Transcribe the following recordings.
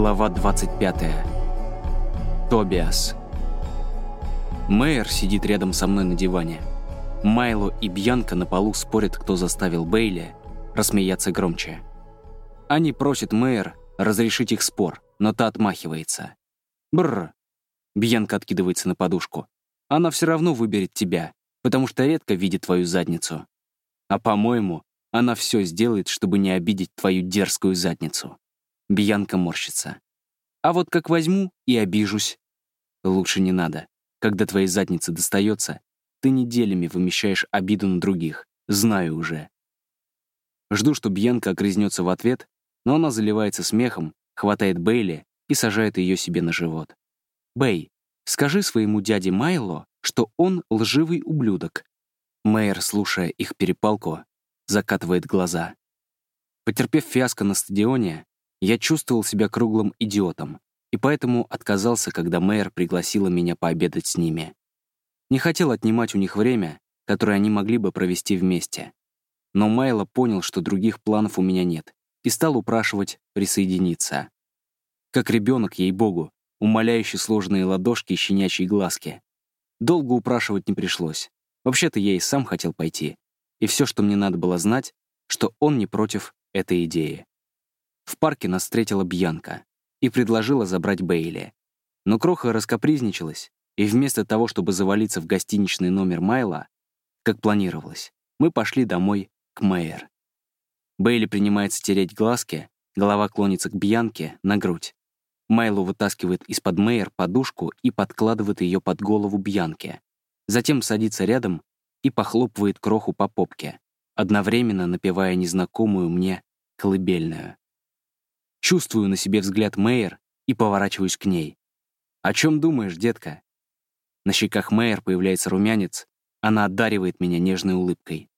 Глава 25. Тобиас. Мэйр сидит рядом со мной на диване. Майло и Бьянка на полу спорят, кто заставил Бейли рассмеяться громче. Они просят Мэйр разрешить их спор, но та отмахивается. Бррр. Бьянка откидывается на подушку. Она все равно выберет тебя, потому что редко видит твою задницу. А по-моему, она все сделает, чтобы не обидеть твою дерзкую задницу. Бьянка морщится. А вот как возьму и обижусь. Лучше не надо. Когда твоей заднице достается, ты неделями вымещаешь обиду на других. Знаю уже. Жду, что Бьянка огрызнется в ответ, но она заливается смехом, хватает Бейли и сажает ее себе на живот. «Бэй, скажи своему дяде Майло, что он лживый ублюдок». Мэйр, слушая их перепалку, закатывает глаза. Потерпев фиаско на стадионе, я чувствовал себя круглым идиотом, и поэтому отказался, когда мэр пригласила меня пообедать с ними. Не хотел отнимать у них время, которое они могли бы провести вместе. Но Майло понял, что других планов у меня нет, и стал упрашивать присоединиться. Как ребенок, ей-богу, умоляющий сложные ладошки и щенячьи глазки. Долго упрашивать не пришлось. Вообще-то я и сам хотел пойти. И все, что мне надо было знать, что он не против этой идеи. В парке нас встретила Бьянка и предложила забрать Бейли. Но Кроха раскопризничалась, и вместо того, чтобы завалиться в гостиничный номер Майла, как планировалось, мы пошли домой к Мэйр. Бейли принимается тереть глазки, голова клонится к Бьянке на грудь. Майло вытаскивает из-под Мэйр подушку и подкладывает ее под голову Бьянке. Затем садится рядом и похлопывает Кроху по попке, одновременно напевая незнакомую мне колыбельную. Чувствую на себе взгляд Мэйр и поворачиваюсь к ней. «О чем думаешь, детка?» На щеках Мэйр появляется румянец, она одаривает меня нежной улыбкой.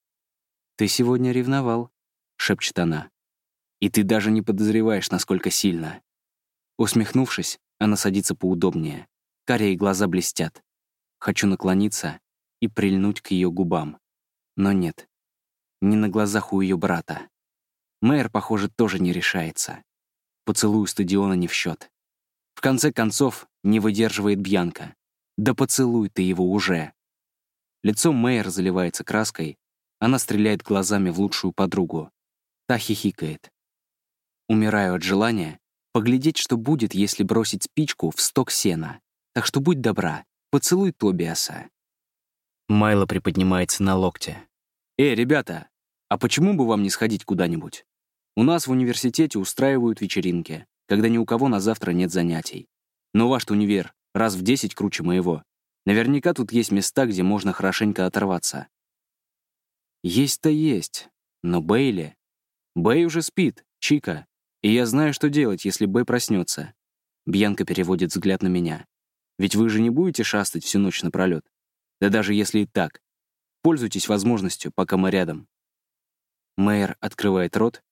«Ты сегодня ревновал», — шепчет она. «И ты даже не подозреваешь, насколько сильно». Усмехнувшись, она садится поудобнее. Карие глаза блестят. Хочу наклониться и прильнуть к ее губам. Но нет. Не на глазах у ее брата. Мэр, похоже, тоже не решается. Поцелуй стадиона не в счет. В конце концов, не выдерживает Бьянка. Да поцелуй ты его уже. Лицо Мэйр заливается краской, она стреляет глазами в лучшую подругу. Та хихикает. Умираю от желания поглядеть, что будет, если бросить спичку в сток сена. Так что будь добра, поцелуй Тобиаса. Майло приподнимается на локте. «Эй, ребята, а почему бы вам не сходить куда-нибудь? У нас в университете устраивают вечеринки, когда ни у кого на завтра нет занятий. Но ваш универ раз в десять круче моего. Наверняка тут есть места, где можно хорошенько оторваться. Есть-то есть, но Бейли... Бэй уже спит, Чика, и я знаю, что делать, если Бэй проснется. Бьянка переводит взгляд на меня. Ведь вы же не будете шастать всю ночь напролет. Да даже если и так. Пользуйтесь возможностью, пока мы рядом. Мэйр открывает рот,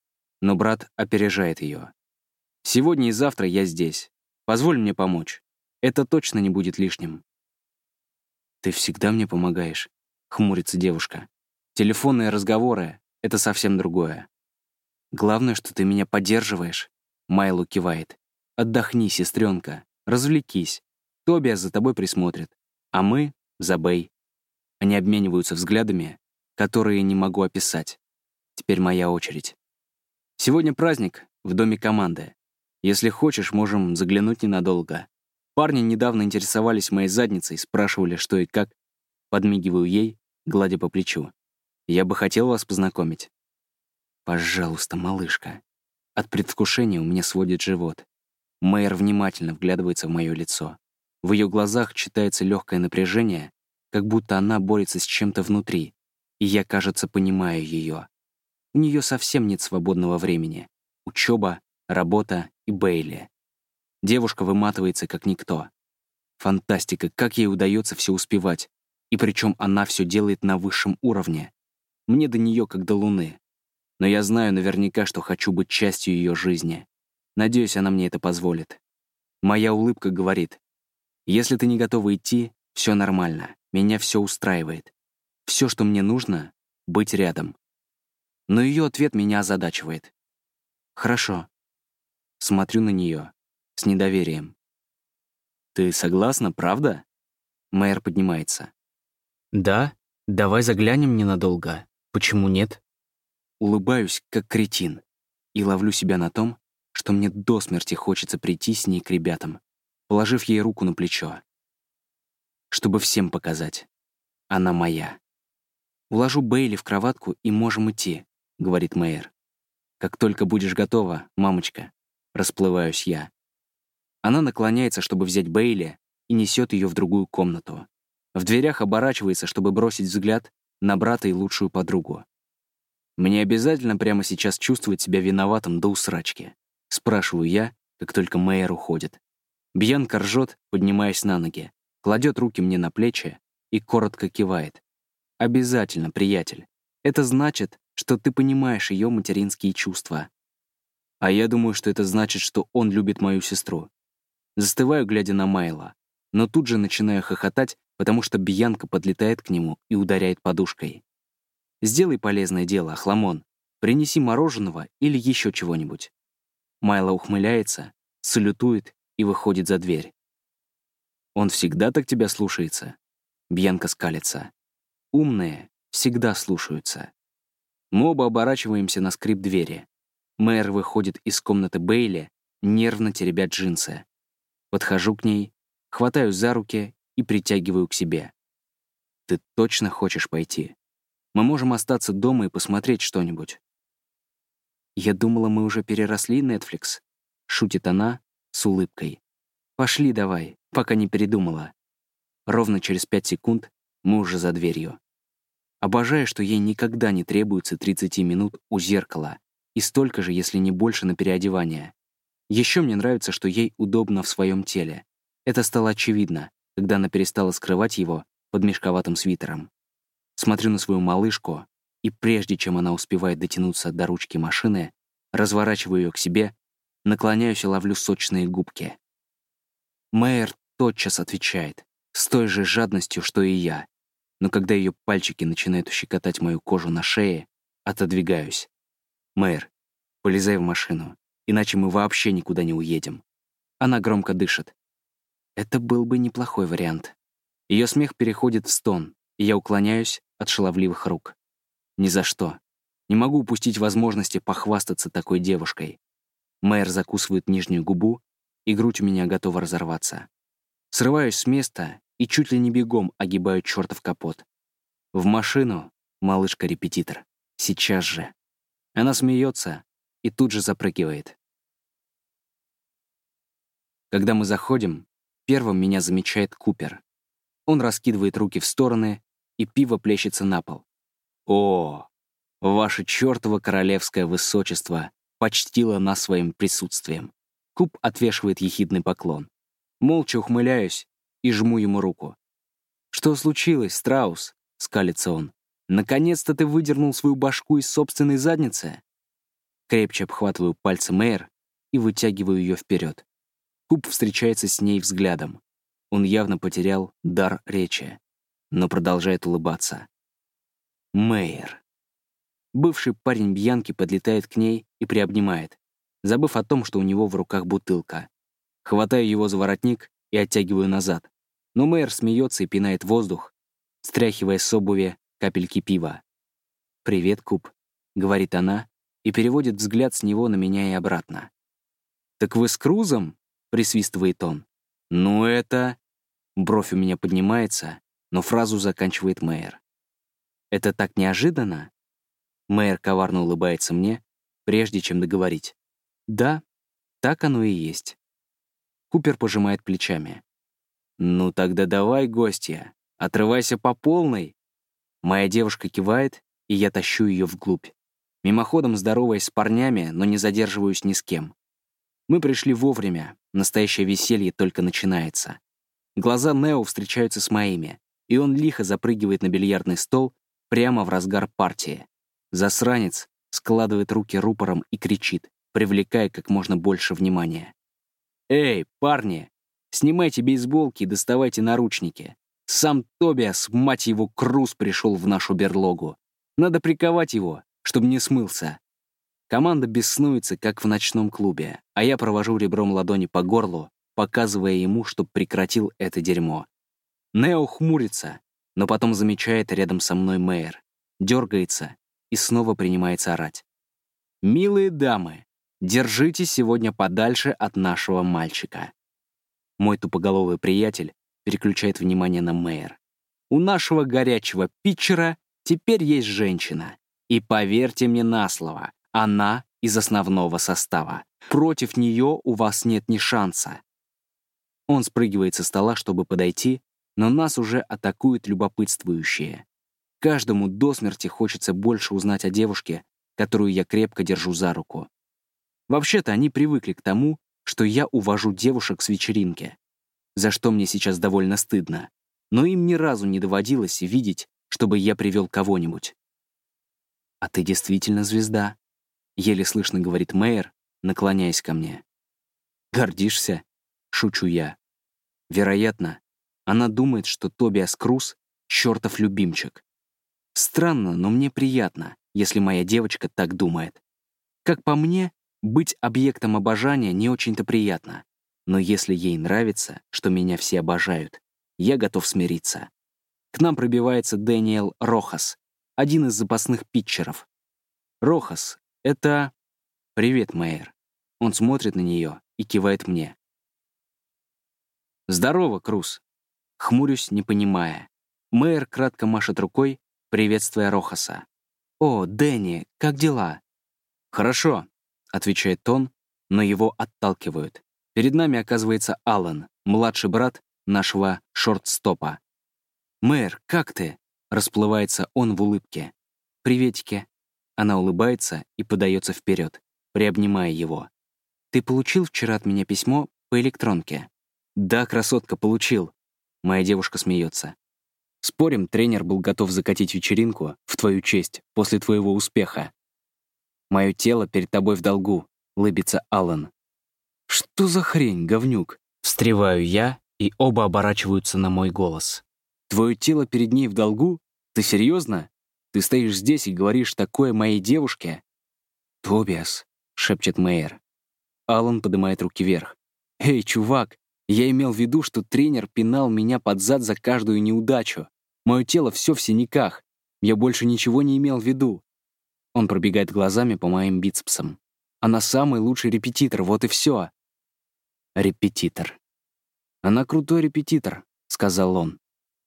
но брат опережает ее. «Сегодня и завтра я здесь. Позволь мне помочь. Это точно не будет лишним». «Ты всегда мне помогаешь», — хмурится девушка. «Телефонные разговоры — это совсем другое. Главное, что ты меня поддерживаешь», — Майлу кивает. «Отдохни, сестренка, развлекись. Тобиас за тобой присмотрит, а мы — за Бэй». Они обмениваются взглядами, которые не могу описать. Теперь моя очередь. Сегодня праздник в доме команды. Если хочешь, можем заглянуть ненадолго. Парни недавно интересовались моей задницей, спрашивали, что и как. Подмигиваю ей, гладя по плечу. Я бы хотел вас познакомить. Пожалуйста, малышка. От предвкушения у меня сводит живот. Мэйр внимательно вглядывается в мое лицо. В ее глазах читается легкое напряжение, как будто она борется с чем-то внутри, и я, кажется, понимаю ее. У нее совсем нет свободного времени. Учеба, работа и Бейли. Девушка выматывается как никто. Фантастика, как ей удается все успевать. И причем она все делает на высшем уровне. Мне до нее как до луны. Но я знаю наверняка, что хочу быть частью ее жизни. Надеюсь, она мне это позволит. Моя улыбка говорит, если ты не готова идти, все нормально, меня все устраивает. Все, что мне нужно — быть рядом. Но ее ответ меня озадачивает. «Хорошо». Смотрю на нее. с недоверием. «Ты согласна, правда?» Мэйр поднимается. «Да, давай заглянем ненадолго. Почему нет?» Улыбаюсь, как кретин, и ловлю себя на том, что мне до смерти хочется прийти с ней к ребятам, положив ей руку на плечо. Чтобы всем показать. Она моя. «Уложу Бейли в кроватку и можем идти», — говорит Мэйр. «Как только будешь готова, мамочка», — расплываюсь я. Она наклоняется, чтобы взять Бейли, и несет ее в другую комнату. В дверях оборачивается, чтобы бросить взгляд на брата и лучшую подругу. «Мне обязательно прямо сейчас чувствовать себя виноватым до усрачки?» Спрашиваю я, как только Мэйр уходит. Бьянка ржет, поднимаясь на ноги, кладет руки мне на плечи и коротко кивает. «Обязательно, приятель. Это значит, что ты понимаешь ее материнские чувства. А я думаю, что это значит, что он любит мою сестру. Застываю, глядя на Майла, но тут же начинаю хохотать, потому что Бьянка подлетает к нему и ударяет подушкой. «Сделай полезное дело, Ахламон. Принеси мороженого или еще чего-нибудь». Майло ухмыляется, салютует и выходит за дверь. «Он всегда так тебя слушается?» Бьянка скалится. «Умные всегда слушаются». Мы оба оборачиваемся на скрип двери. Мэр выходит из комнаты Бейли, нервно теребя джинсы. Подхожу к ней, хватаю за руки и притягиваю к себе. «Ты точно хочешь пойти? Мы можем остаться дома и посмотреть что-нибудь». «Я думала, мы уже переросли Netflix», — шутит она с улыбкой. «Пошли давай, пока не передумала». Ровно через пять секунд мы уже за дверью. Обожаю, что ей никогда не требуется 30 минут у зеркала и столько же, если не больше, на переодевание. Еще мне нравится, что ей удобно в своем теле. Это стало очевидно, когда она перестала скрывать его под мешковатым свитером. Смотрю на свою малышку, и прежде чем она успевает дотянуться до ручки машины, разворачиваю ее к себе, наклоняюсь и ловлю сочные губки. Мэйр тотчас отвечает, с той же жадностью, что и я. Но когда ее пальчики начинают щекотать мою кожу на шее, отодвигаюсь. Мэйр, полезай в машину иначе мы вообще никуда не уедем. Она громко дышит. Это был бы неплохой вариант. Ее смех переходит в стон, и я уклоняюсь от шаловливых рук. Ни за что. Не могу упустить возможности похвастаться такой девушкой. Мэр закусывает нижнюю губу, и грудь у меня готова разорваться. Срываюсь с места и чуть ли не бегом огибаю чертов капот. В машину, малышка-репетитор. Сейчас же. Она смеется и тут же запрыгивает. Когда мы заходим, первым меня замечает Купер. Он раскидывает руки в стороны, и пиво плещется на пол. «О, ваше чертово королевское высочество почтило нас своим присутствием». Куб отвешивает ехидный поклон. Молча ухмыляюсь и жму ему руку. «Что случилось, Страус?» — скалится он. «Наконец-то ты выдернул свою башку из собственной задницы?» Крепче обхватываю пальцы Мэйр и вытягиваю ее вперед. Куб встречается с ней взглядом. Он явно потерял дар речи, но продолжает улыбаться. Мэйр. Бывший парень Бьянки подлетает к ней и приобнимает, забыв о том, что у него в руках бутылка. Хватаю его за воротник и оттягиваю назад. Но Мэйр смеется и пинает воздух, стряхивая с обуви капельки пива. «Привет, Куб», — говорит она и переводит взгляд с него на меня и обратно. «Так вы с Крузом?» — присвистывает он. «Ну это...» Бровь у меня поднимается, но фразу заканчивает Мэйр. «Это так неожиданно?» Мэйр коварно улыбается мне, прежде чем договорить. «Да, так оно и есть». Купер пожимает плечами. «Ну тогда давай, гостья, отрывайся по полной». Моя девушка кивает, и я тащу ее вглубь. Мимоходом здороваясь с парнями, но не задерживаюсь ни с кем. Мы пришли вовремя, настоящее веселье только начинается. Глаза Нео встречаются с моими, и он лихо запрыгивает на бильярдный стол прямо в разгар партии. Засранец складывает руки рупором и кричит, привлекая как можно больше внимания. «Эй, парни, снимайте бейсболки и доставайте наручники. Сам Тобиас, мать его, Круз пришел в нашу берлогу. Надо приковать его, чтобы не смылся. Команда беснуется, как в ночном клубе, а я провожу ребром ладони по горлу, показывая ему, чтоб прекратил это дерьмо. Нео хмурится, но потом замечает рядом со мной Мэйр, дергается и снова принимается орать. «Милые дамы, держитесь сегодня подальше от нашего мальчика». Мой тупоголовый приятель переключает внимание на Мэйр. «У нашего горячего питчера теперь есть женщина. И поверьте мне на слово, она из основного состава. Против нее у вас нет ни шанса». Он спрыгивает со стола, чтобы подойти, но нас уже атакуют любопытствующие. Каждому до смерти хочется больше узнать о девушке, которую я крепко держу за руку. Вообще-то они привыкли к тому, что я увожу девушек с вечеринки, за что мне сейчас довольно стыдно, но им ни разу не доводилось видеть, чтобы я привел кого-нибудь. «А ты действительно звезда», — еле слышно говорит Мэйр, наклоняясь ко мне. «Гордишься?» — шучу я. Вероятно, она думает, что Тобиас Круз — чертов любимчик. Странно, но мне приятно, если моя девочка так думает. Как по мне, быть объектом обожания не очень-то приятно. Но если ей нравится, что меня все обожают, я готов смириться. К нам пробивается Дэниел Рохас, один из запасных питчеров. Рохас — это... «Привет, Мэйр». Он смотрит на нее и кивает мне. «Здорово, Круз». Хмурюсь, не понимая. Мэйр кратко машет рукой, приветствуя Рохаса. «О, Дэнни, как дела?» «Хорошо», — отвечает он, но его отталкивают. Перед нами оказывается Аллан, младший брат нашего шортстопа. «Мэр, как ты?» — расплывается он в улыбке. «Приветики». Она улыбается и подается вперед, приобнимая его. «Ты получил вчера от меня письмо по электронке?» «Да, красотка, получил». Моя девушка смеется. Спорим, тренер был готов закатить вечеринку в твою честь после твоего успеха. Мое тело перед тобой в долгу, лыбится Аллан. Что за хрень, говнюк? Встреваю я, и оба оборачиваются на мой голос. Твое тело перед ней в долгу? Ты серьезно? Ты стоишь здесь и говоришь такое моей девушке? Тобиас, шепчет Мэйер. Аллан поднимает руки вверх. Эй, чувак, я имел в виду, что тренер пинал меня под зад за каждую неудачу. Мое тело все в синяках. Я больше ничего не имел в виду. Он пробегает глазами по моим бицепсам. Она самый лучший репетитор, вот и все. Репетитор. Она крутой репетитор, сказал он.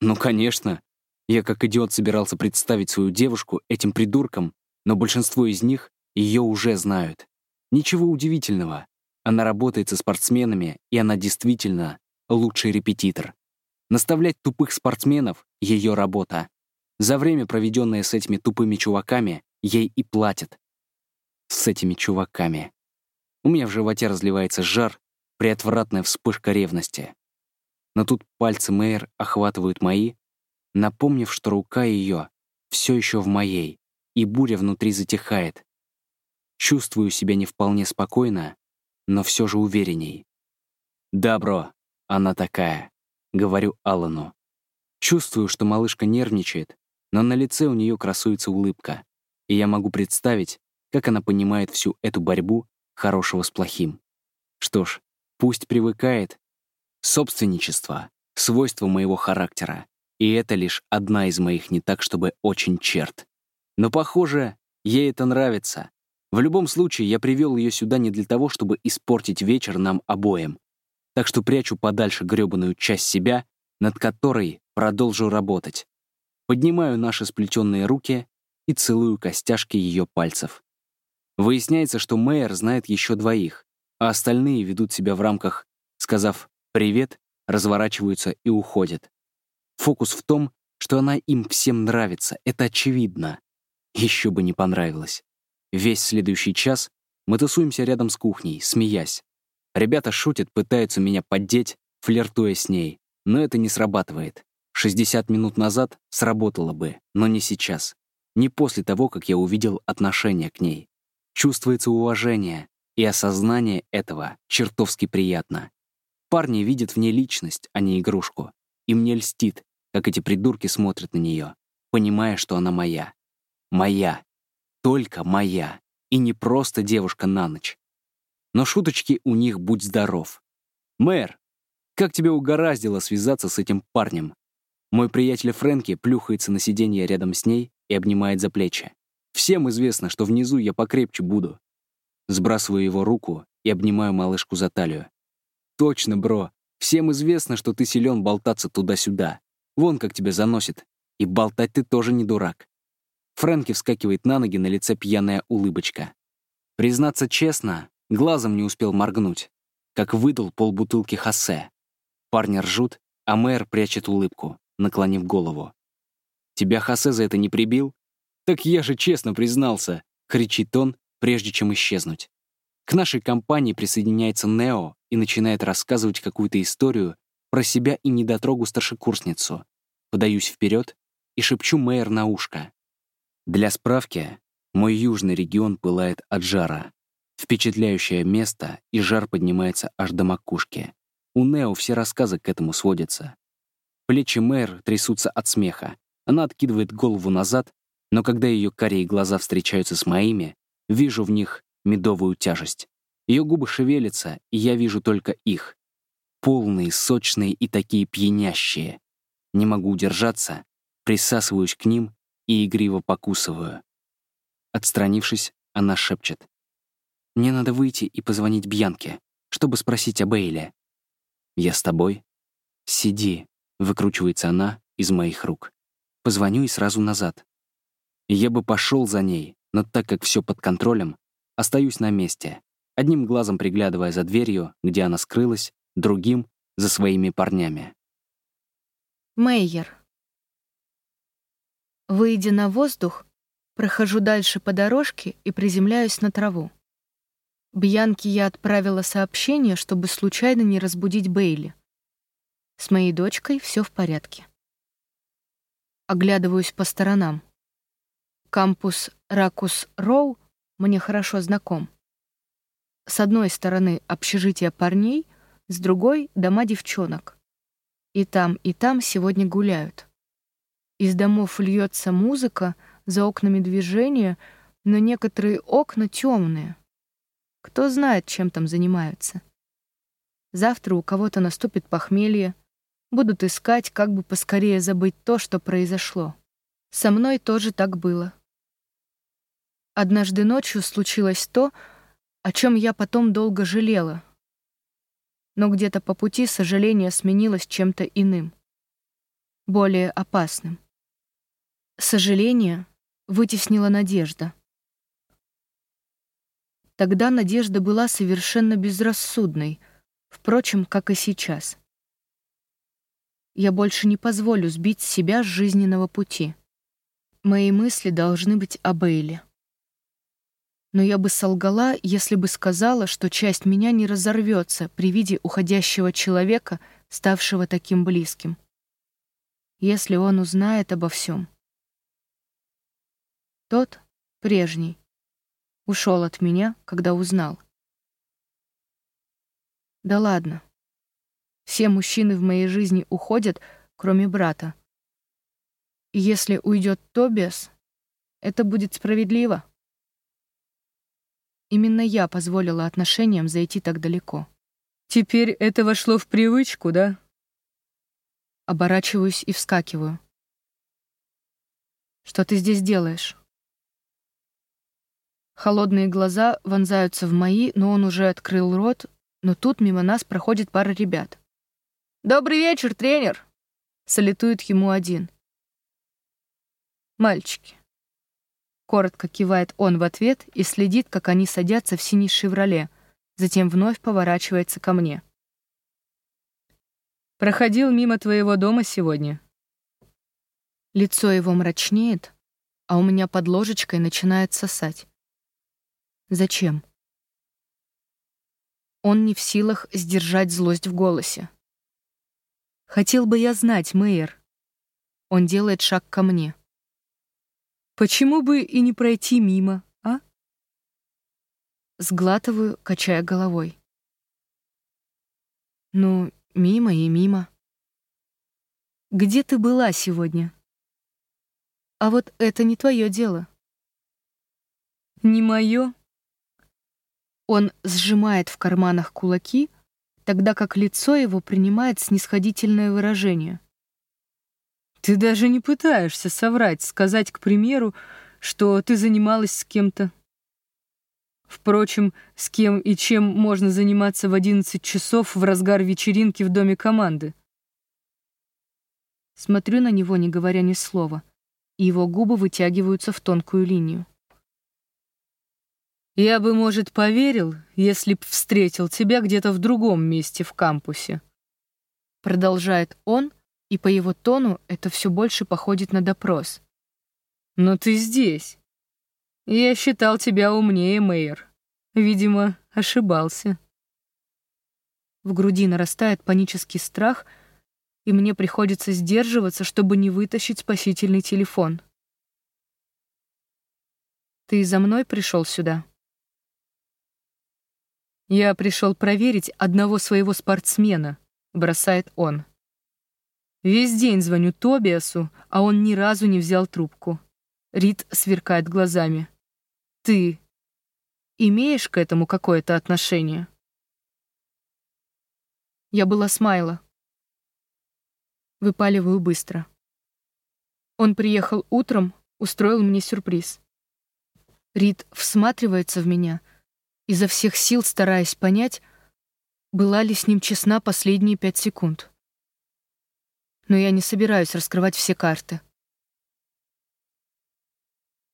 Ну, конечно. Я как идиот собирался представить свою девушку этим придуркам, но большинство из них ее уже знают. Ничего удивительного. Она работает со спортсменами, и она действительно лучший репетитор. Наставлять тупых спортсменов — ее работа. За время, проведенное с этими тупыми чуваками, ей и платят. С этими чуваками. У меня в животе разливается жар, приотвратная вспышка ревности. Но тут пальцы Мэйр охватывают мои, напомнив, что рука ее все еще в моей, и буря внутри затихает. Чувствую себя не вполне спокойно, но все же уверенней. «Да, бро, она такая», — говорю Аллану. Чувствую, что малышка нервничает, но на лице у нее красуется улыбка, и я могу представить, как она понимает всю эту борьбу хорошего с плохим. Что ж, пусть привыкает. Собственничество — свойство моего характера, и это лишь одна из моих не так, чтобы очень черт. Но, похоже, ей это нравится, в любом случае, я привел ее сюда не для того, чтобы испортить вечер нам обоим. Так что прячу подальше грёбаную часть себя, над которой продолжу работать. Поднимаю наши сплетенные руки и целую костяшки ее пальцев. Выясняется, что Мэйер знает еще двоих, а остальные ведут себя в рамках, сказав «привет», разворачиваются и уходят. Фокус в том, что она им всем нравится, это очевидно. Еще бы не понравилось. Весь следующий час мы тусуемся рядом с кухней, смеясь. Ребята шутят, пытаются меня поддеть, флиртуя с ней, но это не срабатывает. 60 минут назад сработало бы, но не сейчас. Не после того, как я увидел отношение к ней. Чувствуется уважение, и осознание этого чертовски приятно. Парни видят в ней личность, а не игрушку. И мне льстит, как эти придурки смотрят на нее, понимая, что она моя. Моя только моя, И не просто девушка на ночь. Но шуточки у них будь здоров. «Мэр, как тебе угораздило связаться с этим парнем?» Мой приятель Фрэнки плюхается на сиденье рядом с ней и обнимает за плечи. Всем известно, что внизу я покрепче буду. Сбрасываю его руку и обнимаю малышку за талию. Точно, бро. Всем известно, что ты силен болтаться туда-сюда. Вон как тебя заносит. И болтать ты тоже не дурак. Фрэнки вскакивает на ноги, на лице пьяная улыбочка. Признаться честно, глазом не успел моргнуть, как выдал полбутылки Хосе. Парни ржут, а мэр прячет улыбку, наклонив голову. «Тебя Хосе за это не прибил?» «Так я же честно признался», — кричит он, прежде чем исчезнуть. К нашей компании присоединяется Нео и начинает рассказывать какую-то историю про себя и недотрогу-старшекурсницу. Подаюсь вперед и шепчу Мэйр на ушко. Для справки, мой южный регион пылает от жара. Впечатляющее место, и жар поднимается аж до макушки. У Нео все рассказы к этому сводятся. Плечи Мэр трясутся от смеха. Она откидывает голову назад, но когда ее карие глаза встречаются с моими, вижу в них медовую тяжесть. Ее губы шевелятся, и я вижу только их. Полные, сочные и такие пьянящие. Не могу удержаться, присасываюсь к ним и игриво покусываю. Отстранившись, она шепчет. «Мне надо выйти и позвонить Бьянке, чтобы спросить о Бейле». «Я с тобой?» «Сиди», — выкручивается она из моих рук. «Позвоню и сразу назад». Я бы пошел за ней, но так как все под контролем, остаюсь на месте, одним глазом приглядывая за дверью, где она скрылась, другим — за своими парнями. Мейер. Выйдя на воздух, прохожу дальше по дорожке и приземляюсь на траву. Бьянке я отправила сообщение, чтобы случайно не разбудить Бейли. С моей дочкой все в порядке. Оглядываюсь по сторонам. Кампус Ракус Роу мне хорошо знаком. С одной стороны общежитие парней, с другой — дома девчонок. И там, и там сегодня гуляют. Из домов льется музыка, за окнами движение, но некоторые окна темные. Кто знает, чем там занимаются. Завтра у кого-то наступит похмелье, будут искать, как бы поскорее забыть то, что произошло. Со мной тоже так было. Однажды ночью случилось то, о чем я потом долго жалела. Но где-то по пути сожаление сменилось чем-то иным, более опасным. Сожаление вытеснила надежда. Тогда надежда была совершенно безрассудной, впрочем, как и сейчас. Я больше не позволю сбить себя с жизненного пути. Мои мысли должны быть о Бейле. Но я бы солгала, если бы сказала, что часть меня не разорвется при виде уходящего человека, ставшего таким близким. Если он узнает обо всем, тот, прежний, ушел от меня, когда узнал. Да ладно. Все мужчины в моей жизни уходят, кроме брата. И если уйдет Тобиас, это будет справедливо. Именно я позволила отношениям зайти так далеко. Теперь это вошло в привычку, да? Оборачиваюсь и вскакиваю. Что ты здесь делаешь? Холодные глаза вонзаются в мои, но он уже открыл рот, но тут мимо нас проходит пара ребят. «Добрый вечер, тренер!» — салютует ему один. «Мальчики». Коротко кивает он в ответ и следит, как они садятся в синий «Шевроле», затем вновь поворачивается ко мне. «Проходил мимо твоего дома сегодня». Лицо его мрачнеет, а у меня под ложечкой начинает сосать. Зачем? Он не в силах сдержать злость в голосе. Хотел бы я знать, Мэйер. Он делает шаг ко мне. Почему бы и не пройти мимо, а? Сглатываю, качая головой. Ну, мимо и мимо. Где ты была сегодня? А вот это не твое дело. Не мое? Он сжимает в карманах кулаки, тогда как лицо его принимает снисходительное выражение. «Ты даже не пытаешься соврать, сказать, к примеру, что ты занималась с кем-то. Впрочем, с кем и чем можно заниматься в 11 часов в разгар вечеринки в доме команды?» Смотрю на него, не говоря ни слова, и его губы вытягиваются в тонкую линию. Я бы, может, поверил, если б встретил тебя где-то в другом месте в кампусе. Продолжает он, и по его тону это все больше походит на допрос. Но ты здесь. Я считал тебя умнее, Мэйр. Видимо, ошибался. В груди нарастает панический страх, и мне приходится сдерживаться, чтобы не вытащить спасительный телефон. Ты за мной пришел сюда? «Я пришел проверить одного своего спортсмена», — бросает он. Весь день звоню Тобиасу, а он ни разу не взял трубку. Рид сверкает глазами. «Ты имеешь к этому какое-то отношение?» Я была с Майло. Выпаливаю быстро. Он приехал утром, устроил мне сюрприз. Рид всматривается в меня — изо всех сил стараясь понять, была ли с ним честна последние пять секунд. Но я не собираюсь раскрывать все карты.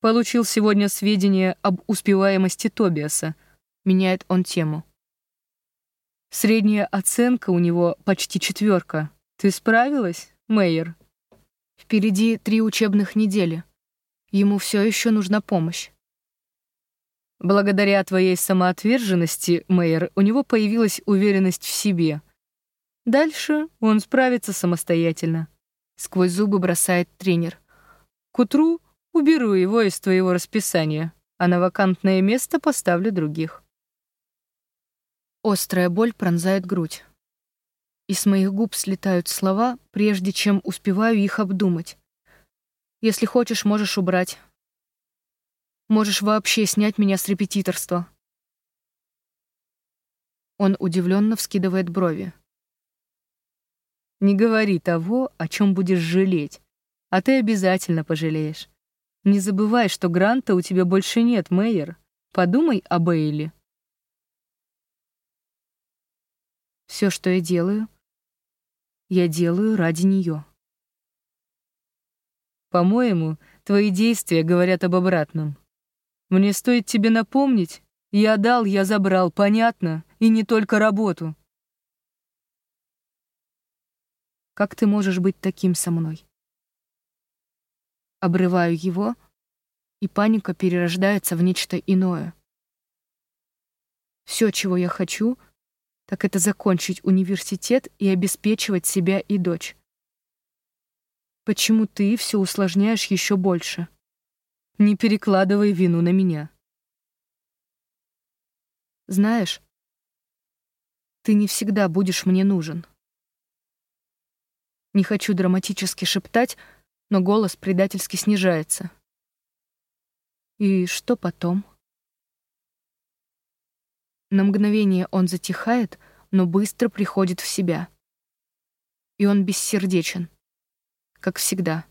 Получил сегодня сведения об успеваемости Тобиаса. Меняет он тему. Средняя оценка у него почти четверка. Ты справилась, Мейер? Впереди три учебных недели. Ему все еще нужна помощь. Благодаря твоей самоотверженности, Мэйер, у него появилась уверенность в себе. Дальше он справится самостоятельно. Сквозь зубы бросает тренер. К утру уберу его из твоего расписания, а на вакантное место поставлю других. Острая боль пронзает грудь. И с моих губ слетают слова, прежде чем успеваю их обдумать. Если хочешь, можешь убрать. Можешь вообще снять меня с репетиторства. Он удивленно вскидывает брови. Не говори того, о чем будешь жалеть, а ты обязательно пожалеешь. Не забывай, что гранта у тебя больше нет, Мэйер. Подумай о Бейли. Все, что я делаю, я делаю ради нее. По-моему, твои действия говорят об обратном. Мне стоит тебе напомнить, я дал, я забрал, понятно, и не только работу. Как ты можешь быть таким со мной? Обрываю его, и паника перерождается в нечто иное. Все, чего я хочу, так это закончить университет и обеспечивать себя и дочь. Почему ты все усложняешь еще больше? Не перекладывай вину на меня. Знаешь, ты не всегда будешь мне нужен. Не хочу драматически шептать, но голос предательски снижается. И что потом? На мгновение он затихает, но быстро приходит в себя. И он бессердечен, как всегда.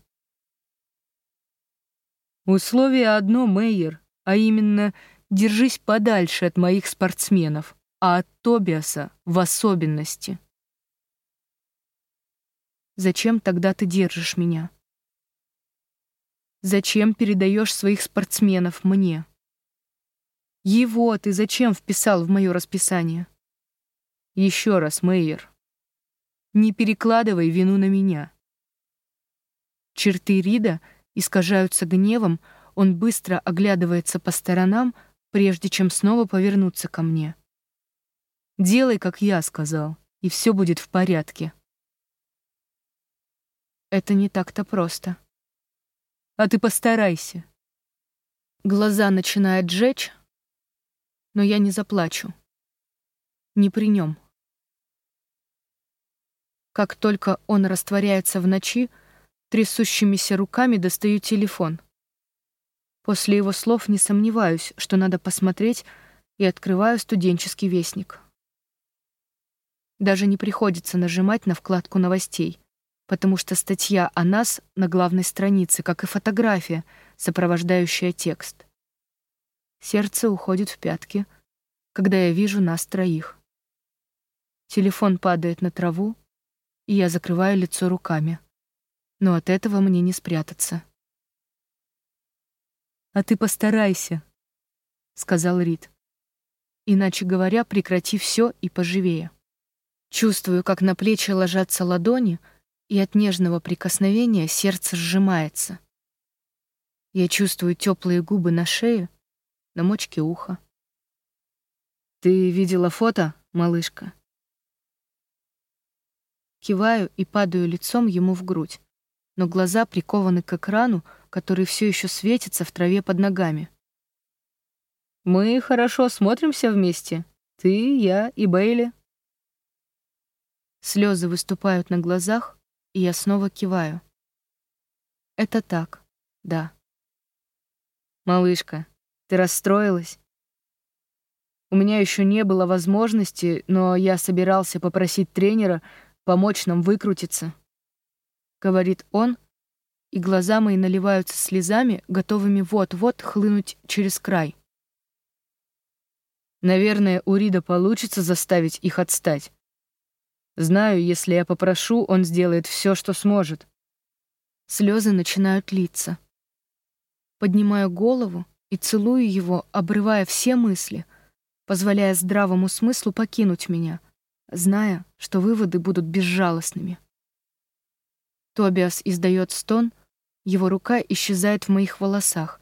Условие одно, Мейер, а именно держись подальше от моих спортсменов, а от Тобиаса в особенности. Зачем тогда ты держишь меня? Зачем передаешь своих спортсменов мне? Его ты зачем вписал в мое расписание? Еще раз, Мейер, не перекладывай вину на меня. Черты Рида — искажаются гневом, он быстро оглядывается по сторонам, прежде чем снова повернуться ко мне. «Делай, как я сказал, и все будет в порядке». Это не так-то просто. А ты постарайся. Глаза начинают жечь, но я не заплачу. Не при нем. Как только он растворяется в ночи, Трясущимися руками достаю телефон. После его слов не сомневаюсь, что надо посмотреть, и открываю студенческий вестник. Даже не приходится нажимать на вкладку новостей, потому что статья о нас на главной странице, как и фотография, сопровождающая текст. Сердце уходит в пятки, когда я вижу нас троих. Телефон падает на траву, и я закрываю лицо руками. Но от этого мне не спрятаться. «А ты постарайся», — сказал Рид. «Иначе говоря, прекрати все и поживее». Чувствую, как на плечи ложатся ладони, и от нежного прикосновения сердце сжимается. Я чувствую теплые губы на шее, на мочке уха. «Ты видела фото, малышка?» Киваю и падаю лицом ему в грудь, но глаза прикованы к экрану, который все еще светится в траве под ногами. «Мы хорошо смотримся вместе. Ты, я и Бейли». Слезы выступают на глазах, и я снова киваю. Это так, да. Малышка, ты расстроилась? У меня еще не было возможности, но я собирался попросить тренера помочь нам выкрутиться. Говорит он, и глаза мои наливаются слезами, готовыми вот-вот хлынуть через край. Наверное, у Рида получится заставить их отстать. Знаю, если я попрошу, он сделает все, что сможет. Слезы начинают литься. Поднимаю голову и целую его, обрывая все мысли, позволяя здравому смыслу покинуть меня, зная, что выводы будут безжалостными. Тобиас издает стон, его рука исчезает в моих волосах.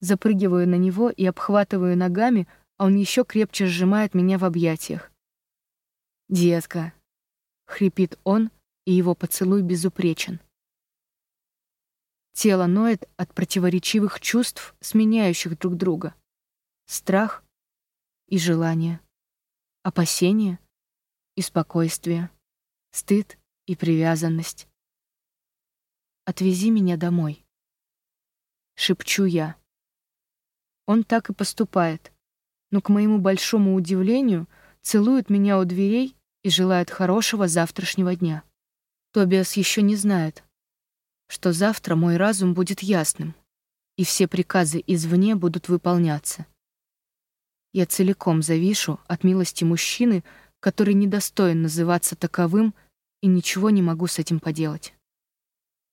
Запрыгиваю на него и обхватываю ногами, а он еще крепче сжимает меня в объятиях. «Детка, Хрипит он, и его поцелуй безупречен. Тело ноет от противоречивых чувств, сменяющих друг друга. Страх и желание, опасение и спокойствие, стыд и привязанность. «Отвези меня домой», — шепчу я. Он так и поступает, но, к моему большому удивлению, целует меня у дверей и желает хорошего завтрашнего дня. Тобиас еще не знает, что завтра мой разум будет ясным, и все приказы извне будут выполняться. Я целиком завишу от милости мужчины, который недостоин называться таковым, и ничего не могу с этим поделать.